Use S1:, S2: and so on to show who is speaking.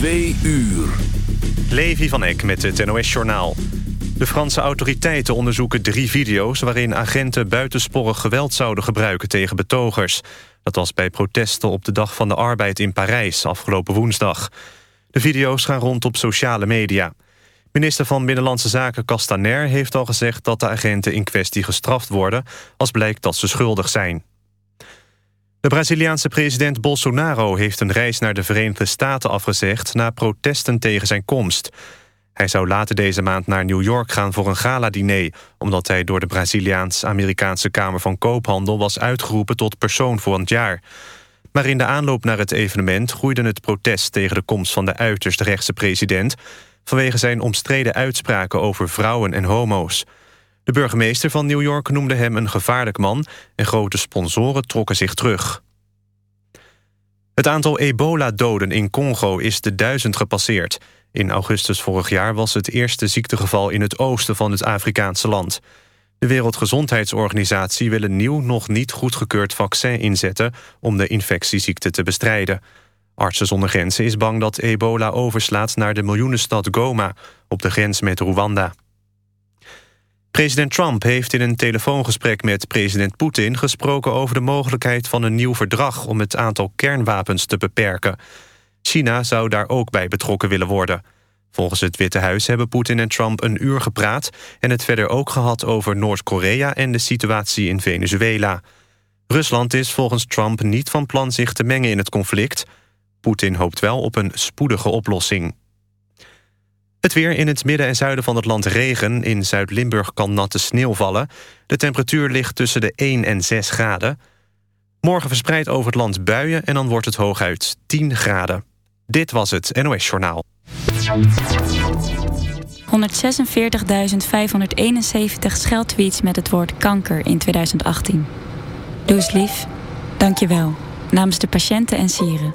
S1: Twee uur.
S2: Levi van Eck met het NOS-journaal. De Franse autoriteiten onderzoeken drie video's... waarin agenten buitensporig geweld zouden gebruiken tegen betogers. Dat was bij protesten op de Dag van de Arbeid in Parijs afgelopen woensdag. De video's gaan rond op sociale media. Minister van Binnenlandse Zaken Castaner heeft al gezegd... dat de agenten in kwestie gestraft worden... als blijkt dat ze schuldig zijn. De Braziliaanse president Bolsonaro heeft een reis naar de Verenigde Staten afgezegd... na protesten tegen zijn komst. Hij zou later deze maand naar New York gaan voor een gala-diner... omdat hij door de Braziliaans-Amerikaanse Kamer van Koophandel... was uitgeroepen tot persoon voor het jaar. Maar in de aanloop naar het evenement groeide het protest... tegen de komst van de uiterst rechtse president... vanwege zijn omstreden uitspraken over vrouwen en homo's. De burgemeester van New York noemde hem een gevaarlijk man... en grote sponsoren trokken zich terug. Het aantal ebola-doden in Congo is de duizend gepasseerd. In augustus vorig jaar was het eerste ziektegeval in het oosten van het Afrikaanse land. De Wereldgezondheidsorganisatie wil een nieuw, nog niet goedgekeurd vaccin inzetten... om de infectieziekte te bestrijden. Artsen zonder Grenzen is bang dat ebola overslaat naar de miljoenenstad Goma... op de grens met Rwanda. President Trump heeft in een telefoongesprek met president Poetin... gesproken over de mogelijkheid van een nieuw verdrag... om het aantal kernwapens te beperken. China zou daar ook bij betrokken willen worden. Volgens het Witte Huis hebben Poetin en Trump een uur gepraat... en het verder ook gehad over Noord-Korea en de situatie in Venezuela. Rusland is volgens Trump niet van plan zich te mengen in het conflict. Poetin hoopt wel op een spoedige oplossing. Het weer in het midden en zuiden van het land regen. In Zuid-Limburg kan natte sneeuw vallen. De temperatuur ligt tussen de 1 en 6 graden. Morgen verspreid over het land buien en dan wordt het hooguit 10 graden. Dit was het NOS Journaal.
S3: 146.571 scheldtweets met het woord kanker in 2018. Doe eens lief. Dank je wel. Namens de patiënten en sieren.